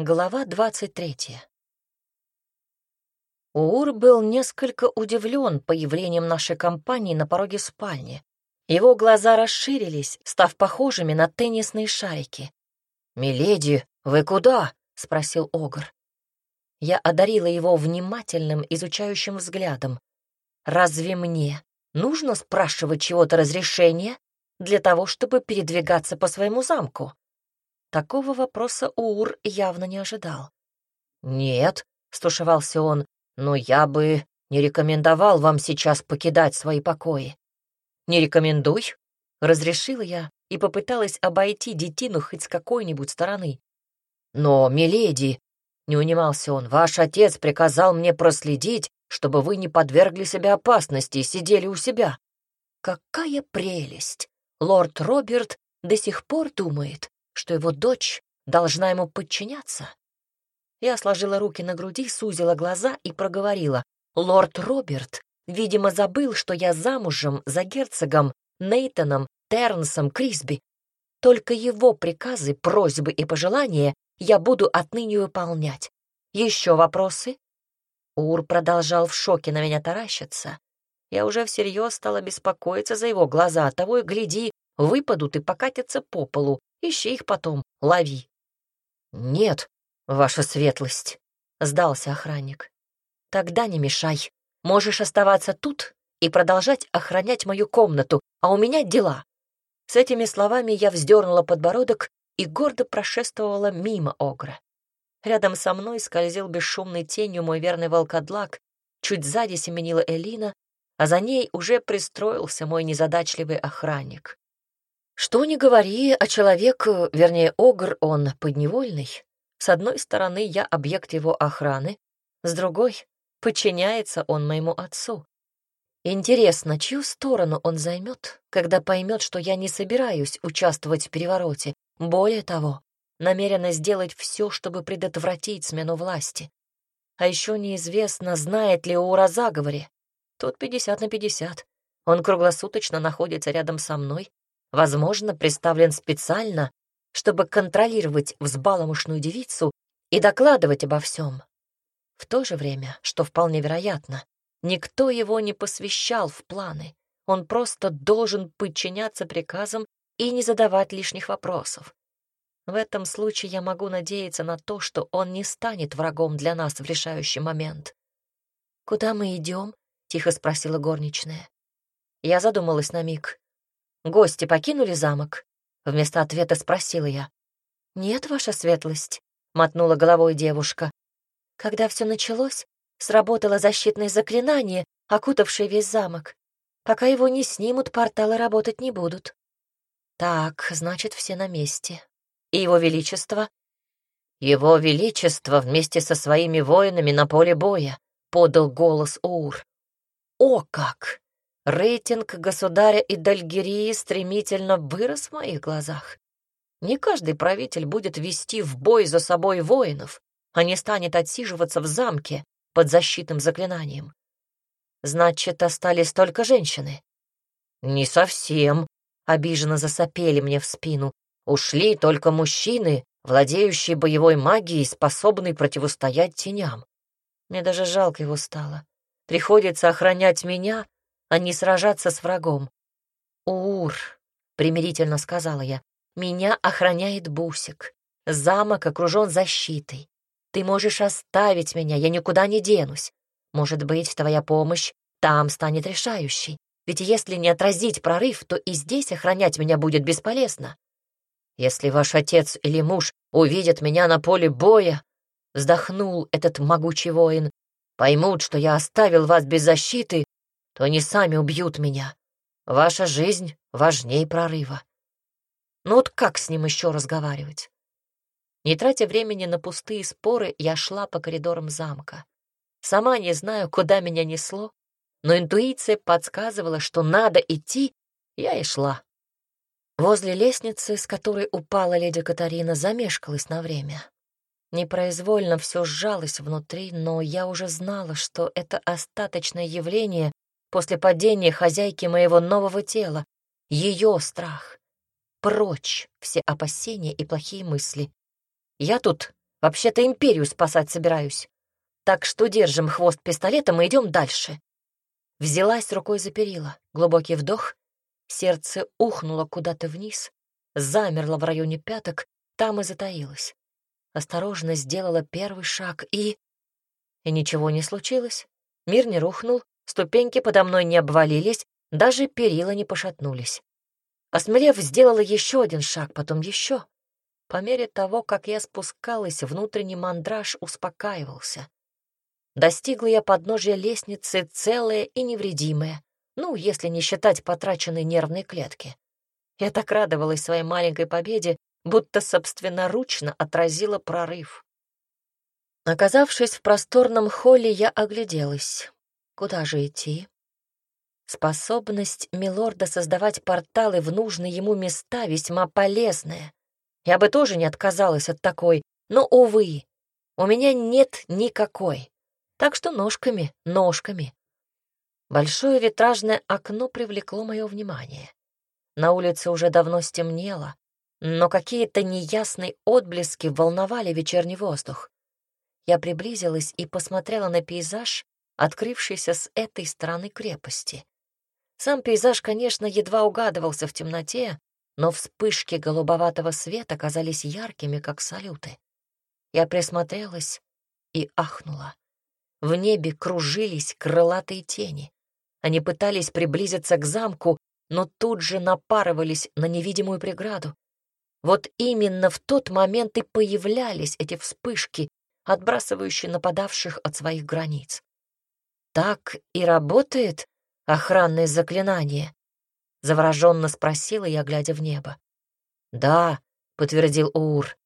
Глава двадцать третья. Уур был несколько удивлен появлением нашей компании на пороге спальни. Его глаза расширились, став похожими на теннисные шарики. «Миледи, вы куда?» — спросил Огр. Я одарила его внимательным, изучающим взглядом. «Разве мне нужно спрашивать чего-то разрешения для того, чтобы передвигаться по своему замку?» Такого вопроса Уур явно не ожидал. «Нет», — стушевался он, — «но я бы не рекомендовал вам сейчас покидать свои покои». «Не рекомендуй», — разрешила я и попыталась обойти детину хоть с какой-нибудь стороны. «Но, миледи», — не унимался он, — «ваш отец приказал мне проследить, чтобы вы не подвергли себя опасности и сидели у себя». Какая прелесть! Лорд Роберт до сих пор думает, что его дочь должна ему подчиняться. Я сложила руки на груди, сузила глаза и проговорила. Лорд Роберт, видимо, забыл, что я замужем за герцогом Нейтаном Тернсом Крисби. Только его приказы, просьбы и пожелания я буду отныне выполнять. Еще вопросы? Ур продолжал в шоке на меня таращиться. Я уже всерьез стала беспокоиться за его глаза, того и гляди, выпадут и покатятся по полу, Ищи их потом, лови». «Нет, ваша светлость», — сдался охранник. «Тогда не мешай. Можешь оставаться тут и продолжать охранять мою комнату, а у меня дела». С этими словами я вздернула подбородок и гордо прошествовала мимо Огра. Рядом со мной скользил бесшумной тенью мой верный волкодлак, чуть сзади семенила Элина, а за ней уже пристроился мой незадачливый охранник. Что ни говори, а человек, вернее, огр, он подневольный. С одной стороны, я объект его охраны, с другой — подчиняется он моему отцу. Интересно, чью сторону он займет, когда поймет, что я не собираюсь участвовать в перевороте, более того, намерена сделать все, чтобы предотвратить смену власти. А еще неизвестно, знает ли Ура заговоре. Тут пятьдесят на пятьдесят. Он круглосуточно находится рядом со мной, возможно, представлен специально, чтобы контролировать взбаломошную девицу и докладывать обо всем. В то же время, что вполне вероятно, никто его не посвящал в планы. Он просто должен подчиняться приказам и не задавать лишних вопросов. В этом случае я могу надеяться на то, что он не станет врагом для нас в решающий момент. «Куда мы идем?» — тихо спросила горничная. Я задумалась на миг. Гости покинули замок? Вместо ответа спросила я. Нет, ваша светлость, мотнула головой девушка. Когда все началось, сработало защитное заклинание, окутавшее весь замок. Пока его не снимут, порталы работать не будут. Так, значит, все на месте. И его величество? Его величество вместе со своими воинами на поле боя, подал голос Ур. О как! Рейтинг государя и Дальгерии стремительно вырос в моих глазах. Не каждый правитель будет вести в бой за собой воинов, а не станет отсиживаться в замке под защитным заклинанием. Значит, остались только женщины. Не совсем, обиженно засопели мне в спину. Ушли только мужчины, владеющие боевой магией, способные противостоять теням. Мне даже жалко его стало. Приходится охранять меня, а не сражаться с врагом. «Ур», — примирительно сказала я, — «меня охраняет Бусик. Замок окружен защитой. Ты можешь оставить меня, я никуда не денусь. Может быть, твоя помощь там станет решающей. Ведь если не отразить прорыв, то и здесь охранять меня будет бесполезно. Если ваш отец или муж увидят меня на поле боя, вздохнул этот могучий воин, поймут, что я оставил вас без защиты, то они сами убьют меня. Ваша жизнь важнее прорыва. Ну вот как с ним еще разговаривать? Не тратя времени на пустые споры, я шла по коридорам замка. Сама не знаю, куда меня несло, но интуиция подсказывала, что надо идти, я и шла. Возле лестницы, с которой упала леди Катарина, замешкалась на время. Непроизвольно все сжалось внутри, но я уже знала, что это остаточное явление после падения хозяйки моего нового тела, ее страх. Прочь все опасения и плохие мысли. Я тут Вообще-то империю спасать собираюсь. Так что держим хвост пистолетом и идем дальше. Взялась рукой за перила. Глубокий вдох. Сердце ухнуло куда-то вниз, замерло в районе пяток, там и затаилось. Осторожно сделала первый шаг и... И ничего не случилось. Мир не рухнул, ступеньки подо мной не обвалились, даже перила не пошатнулись. Осмелев, сделала еще один шаг, потом еще. По мере того, как я спускалась, внутренний мандраж успокаивался. Достигла я подножия лестницы целая и невредимая, ну, если не считать потраченной нервной клетки. Я так радовалась своей маленькой победе, будто собственноручно отразила прорыв. Оказавшись в просторном холле, я огляделась. Куда же идти? Способность Милорда создавать порталы в нужные ему места весьма полезная. Я бы тоже не отказалась от такой, но, увы, у меня нет никакой. Так что ножками, ножками. Большое витражное окно привлекло мое внимание. На улице уже давно стемнело, но какие-то неясные отблески волновали вечерний воздух. Я приблизилась и посмотрела на пейзаж, открывшийся с этой стороны крепости. Сам пейзаж, конечно, едва угадывался в темноте, но вспышки голубоватого света казались яркими, как салюты. Я присмотрелась и ахнула. В небе кружились крылатые тени. Они пытались приблизиться к замку, но тут же напарывались на невидимую преграду. Вот именно в тот момент и появлялись эти вспышки, отбрасывающие нападавших от своих границ. Так и работает охранное заклинание? Завороженно спросила я, глядя в небо. Да, подтвердил Уур.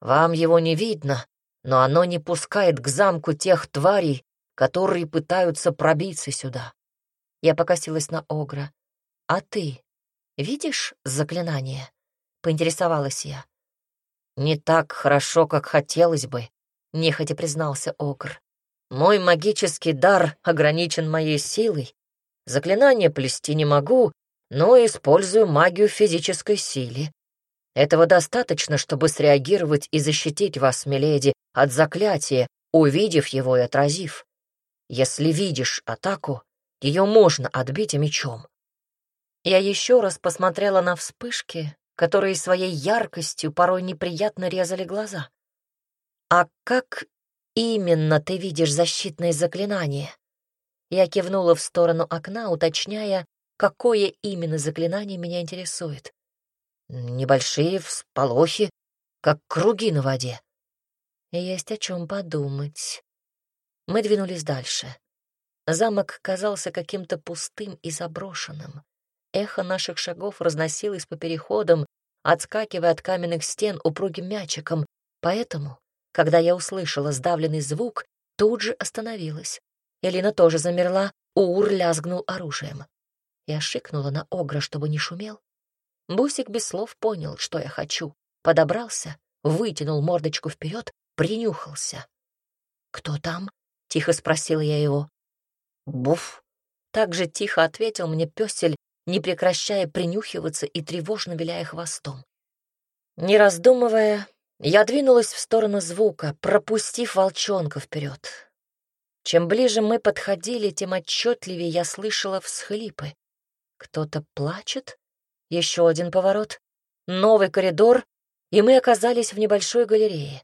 Вам его не видно, но оно не пускает к замку тех тварей, которые пытаются пробиться сюда. Я покосилась на Огра. «А ты видишь заклинание?» — поинтересовалась я. «Не так хорошо, как хотелось бы», — нехотя признался Огр. «Мой магический дар ограничен моей силой. Заклинание плести не могу, но использую магию физической силы. Этого достаточно, чтобы среагировать и защитить вас, миледи, от заклятия, увидев его и отразив. Если видишь атаку, ее можно отбить мечом. Я еще раз посмотрела на вспышки, которые своей яркостью порой неприятно резали глаза. «А как именно ты видишь защитное заклинание?» Я кивнула в сторону окна, уточняя, какое именно заклинание меня интересует. Небольшие всполохи, как круги на воде. Есть о чем подумать. Мы двинулись дальше. Замок казался каким-то пустым и заброшенным. Эхо наших шагов разносилось по переходам, отскакивая от каменных стен упругим мячиком, поэтому, когда я услышала сдавленный звук, тут же остановилась. Элина тоже замерла, Уур лязгнул оружием. Я шикнула на Огра, чтобы не шумел. Бусик без слов понял, что я хочу, подобрался, вытянул мордочку вперед, принюхался. «Кто там?» — тихо спросила я его. «Буф!» — так же тихо ответил мне пёсель, не прекращая принюхиваться и тревожно виляя хвостом. Не раздумывая, я двинулась в сторону звука, пропустив волчонка вперед. Чем ближе мы подходили, тем отчетливее я слышала всхлипы. Кто-то плачет? Еще один поворот, новый коридор, и мы оказались в небольшой галерее.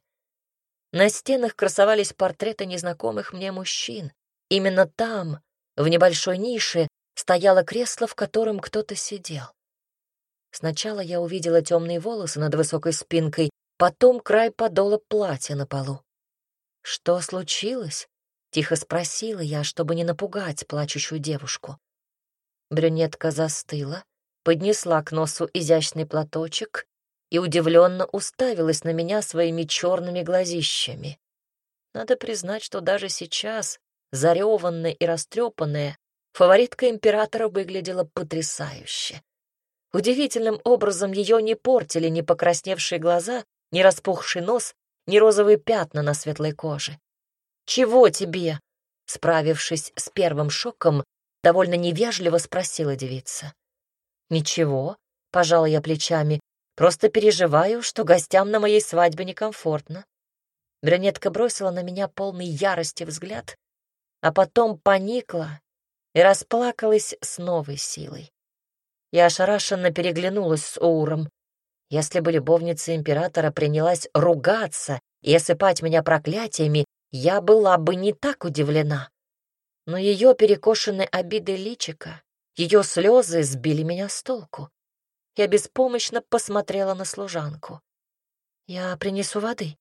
На стенах красовались портреты незнакомых мне мужчин. Именно там, в небольшой нише, стояло кресло, в котором кто-то сидел. Сначала я увидела темные волосы над высокой спинкой, потом край подола платья на полу. «Что случилось?» — тихо спросила я, чтобы не напугать плачущую девушку. Брюнетка застыла, поднесла к носу изящный платочек и удивленно уставилась на меня своими черными глазищами. Надо признать, что даже сейчас, зареванная и растрепанная, фаворитка императора выглядела потрясающе. Удивительным образом ее не портили ни покрасневшие глаза, ни распухший нос, ни розовые пятна на светлой коже. «Чего тебе?» Справившись с первым шоком, довольно невежливо спросила девица. «Ничего», — пожала я плечами, «просто переживаю, что гостям на моей свадьбе некомфортно». Брюнетка бросила на меня полный ярости взгляд, а потом поникла и расплакалась с новой силой. Я ошарашенно переглянулась с Оуром. Если бы любовница императора принялась ругаться и осыпать меня проклятиями, я была бы не так удивлена. Но ее перекошенные обиды личика, ее слезы сбили меня с толку. Я беспомощно посмотрела на служанку. «Я принесу воды».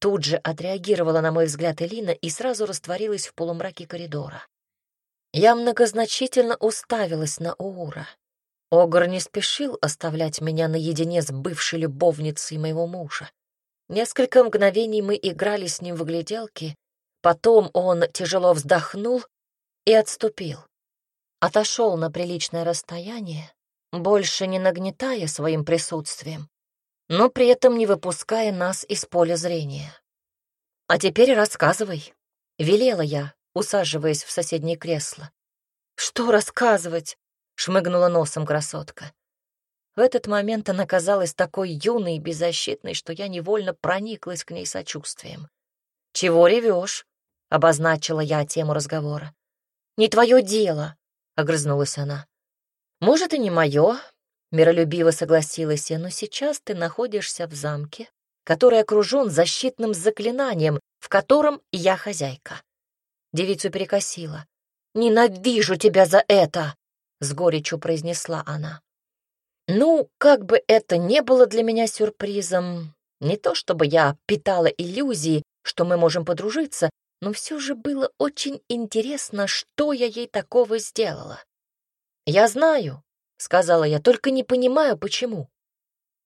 Тут же отреагировала на мой взгляд Элина и сразу растворилась в полумраке коридора. Я многозначительно уставилась на Уура. Огр не спешил оставлять меня наедине с бывшей любовницей моего мужа. Несколько мгновений мы играли с ним в гляделки, потом он тяжело вздохнул и отступил. Отошел на приличное расстояние, больше не нагнетая своим присутствием, но при этом не выпуская нас из поля зрения. «А теперь рассказывай», — велела я, усаживаясь в соседнее кресло. «Что рассказывать?» — шмыгнула носом красотка. В этот момент она казалась такой юной и беззащитной, что я невольно прониклась к ней сочувствием. «Чего ревешь?» — обозначила я тему разговора. «Не твое дело», — огрызнулась она. «Может, и не мое», — миролюбиво согласилась я, «но сейчас ты находишься в замке, который окружен защитным заклинанием, в котором я хозяйка». Девицу перекосила. «Ненавижу тебя за это!» — с горечью произнесла она. Ну, как бы это не было для меня сюрпризом, не то чтобы я питала иллюзии, что мы можем подружиться, но все же было очень интересно, что я ей такого сделала. «Я знаю», — сказала я, — «только не понимаю, почему».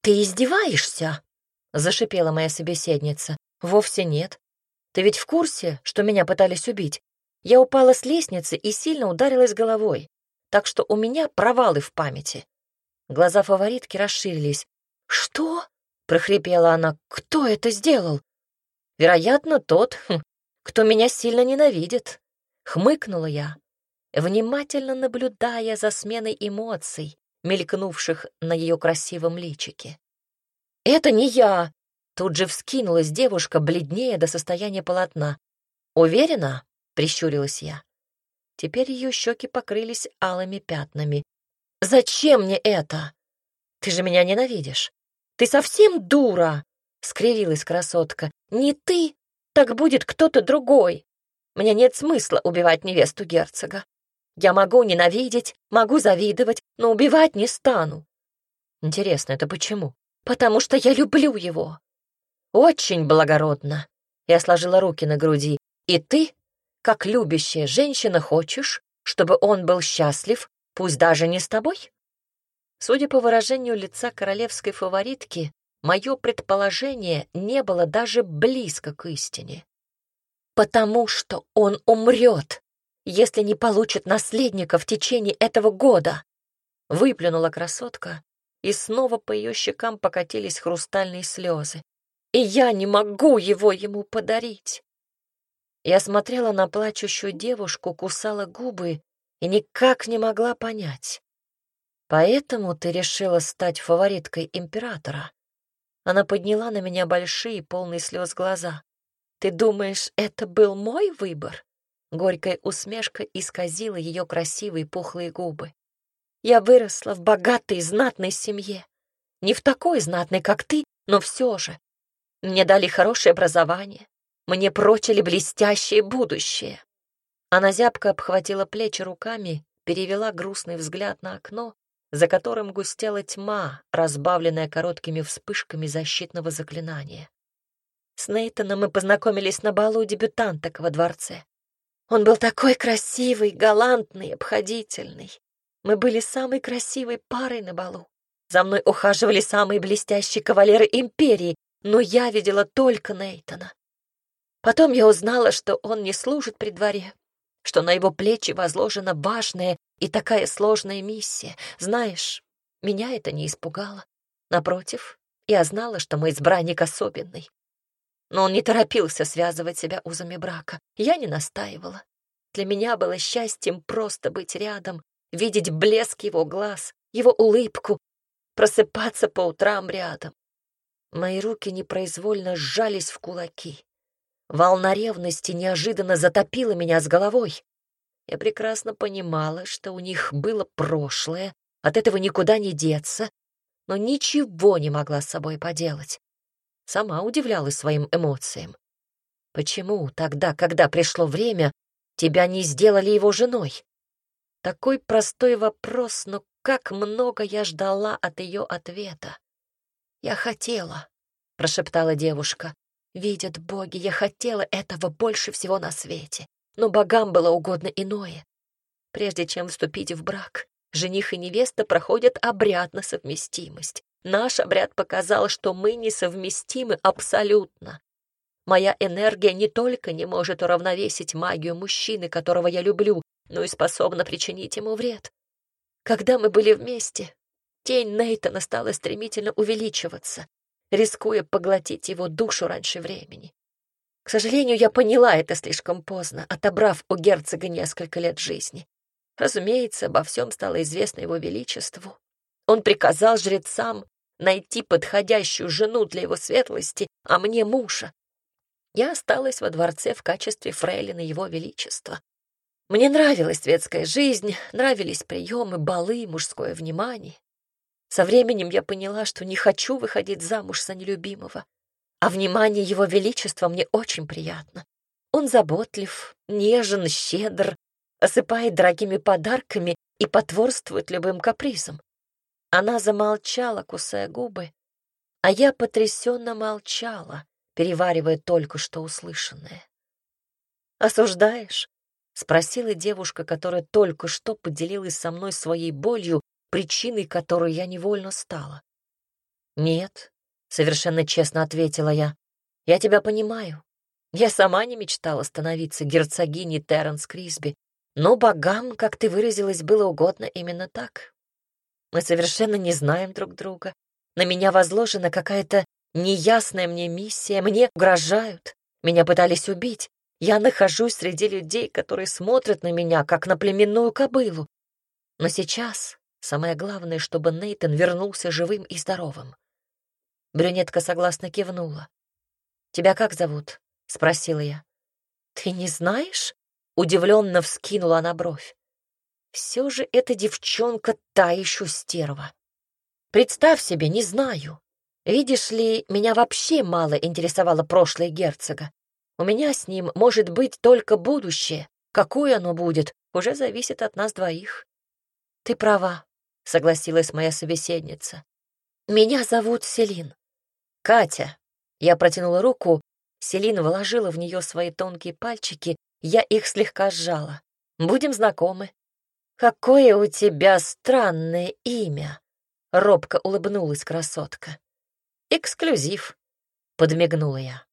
«Ты издеваешься?» — зашипела моя собеседница. «Вовсе нет. Ты ведь в курсе, что меня пытались убить? Я упала с лестницы и сильно ударилась головой, так что у меня провалы в памяти. Глаза фаворитки расширились. «Что?» — прохрипела она. «Кто это сделал?» «Вероятно, тот, хм, кто меня сильно ненавидит», — хмыкнула я, внимательно наблюдая за сменой эмоций, мелькнувших на ее красивом личике. «Это не я!» — тут же вскинулась девушка, бледнее до состояния полотна. «Уверена?» — прищурилась я. Теперь ее щеки покрылись алыми пятнами. «Зачем мне это? Ты же меня ненавидишь. Ты совсем дура!» — скривилась красотка. «Не ты, так будет кто-то другой. Мне нет смысла убивать невесту герцога. Я могу ненавидеть, могу завидовать, но убивать не стану». «Интересно, это почему?» «Потому что я люблю его». «Очень благородно». Я сложила руки на груди. «И ты, как любящая женщина, хочешь, чтобы он был счастлив Пусть даже не с тобой? Судя по выражению лица королевской фаворитки, мое предположение не было даже близко к истине. Потому что он умрет, если не получит наследника в течение этого года. Выплюнула красотка, и снова по ее щекам покатились хрустальные слезы. И я не могу его ему подарить. Я смотрела на плачущую девушку, кусала губы и никак не могла понять. Поэтому ты решила стать фавориткой императора? Она подняла на меня большие, полные слез глаза. Ты думаешь, это был мой выбор? Горькая усмешка исказила ее красивые пухлые губы. Я выросла в богатой, знатной семье. Не в такой знатной, как ты, но все же. Мне дали хорошее образование. Мне прочили блестящее будущее. Она зябко обхватила плечи руками, перевела грустный взгляд на окно, за которым густела тьма, разбавленная короткими вспышками защитного заклинания. С Нейтаном мы познакомились на балу дебютанток во дворце. Он был такой красивый, галантный, обходительный. Мы были самой красивой парой на балу. За мной ухаживали самые блестящие кавалеры империи, но я видела только Нейтана. Потом я узнала, что он не служит при дворе, что на его плечи возложена важная и такая сложная миссия. Знаешь, меня это не испугало. Напротив, я знала, что мой избранник особенный. Но он не торопился связывать себя узами брака. Я не настаивала. Для меня было счастьем просто быть рядом, видеть блеск его глаз, его улыбку, просыпаться по утрам рядом. Мои руки непроизвольно сжались в кулаки. Волна ревности неожиданно затопила меня с головой. Я прекрасно понимала, что у них было прошлое, от этого никуда не деться, но ничего не могла с собой поделать. Сама удивлялась своим эмоциям. Почему тогда, когда пришло время, тебя не сделали его женой? Такой простой вопрос, но как много я ждала от ее ответа. «Я хотела», — прошептала девушка. «Видят боги, я хотела этого больше всего на свете, но богам было угодно иное. Прежде чем вступить в брак, жених и невеста проходят обряд на совместимость. Наш обряд показал, что мы несовместимы абсолютно. Моя энергия не только не может уравновесить магию мужчины, которого я люблю, но и способна причинить ему вред. Когда мы были вместе, тень Нейтана стала стремительно увеличиваться, рискуя поглотить его душу раньше времени. К сожалению, я поняла это слишком поздно, отобрав у герцога несколько лет жизни. Разумеется, обо всем стало известно его величеству. Он приказал жрецам найти подходящую жену для его светлости, а мне мужа. Я осталась во дворце в качестве фрейлины его величества. Мне нравилась светская жизнь, нравились приемы, балы, мужское внимание. Со временем я поняла, что не хочу выходить замуж за нелюбимого, а внимание его величества мне очень приятно. Он заботлив, нежен, щедр, осыпает дорогими подарками и потворствует любым капризам. Она замолчала, кусая губы, а я потрясенно молчала, переваривая только что услышанное. «Осуждаешь?» — спросила девушка, которая только что поделилась со мной своей болью, причиной которой я невольно стала. «Нет», — совершенно честно ответила я, — «я тебя понимаю. Я сама не мечтала становиться герцогиней Терренс Крисби, но богам, как ты выразилась, было угодно именно так. Мы совершенно не знаем друг друга. На меня возложена какая-то неясная мне миссия, мне угрожают, меня пытались убить. Я нахожусь среди людей, которые смотрят на меня, как на племенную кобылу. Но сейчас самое главное, чтобы Нейтон вернулся живым и здоровым. Брюнетка согласно кивнула. «Тебя как зовут?» — спросила я. «Ты не знаешь?» — удивленно вскинула она бровь. «Все же эта девчонка та еще стерва. Представь себе, не знаю. Видишь ли, меня вообще мало интересовало прошлое герцога. У меня с ним может быть только будущее. Какое оно будет, уже зависит от нас двоих. Ты права, согласилась моя собеседница. Меня зовут Селин. Катя. Я протянула руку, Селин вложила в нее свои тонкие пальчики, я их слегка сжала. Будем знакомы. Какое у тебя странное имя, робко улыбнулась красотка. Эксклюзив, подмигнула я.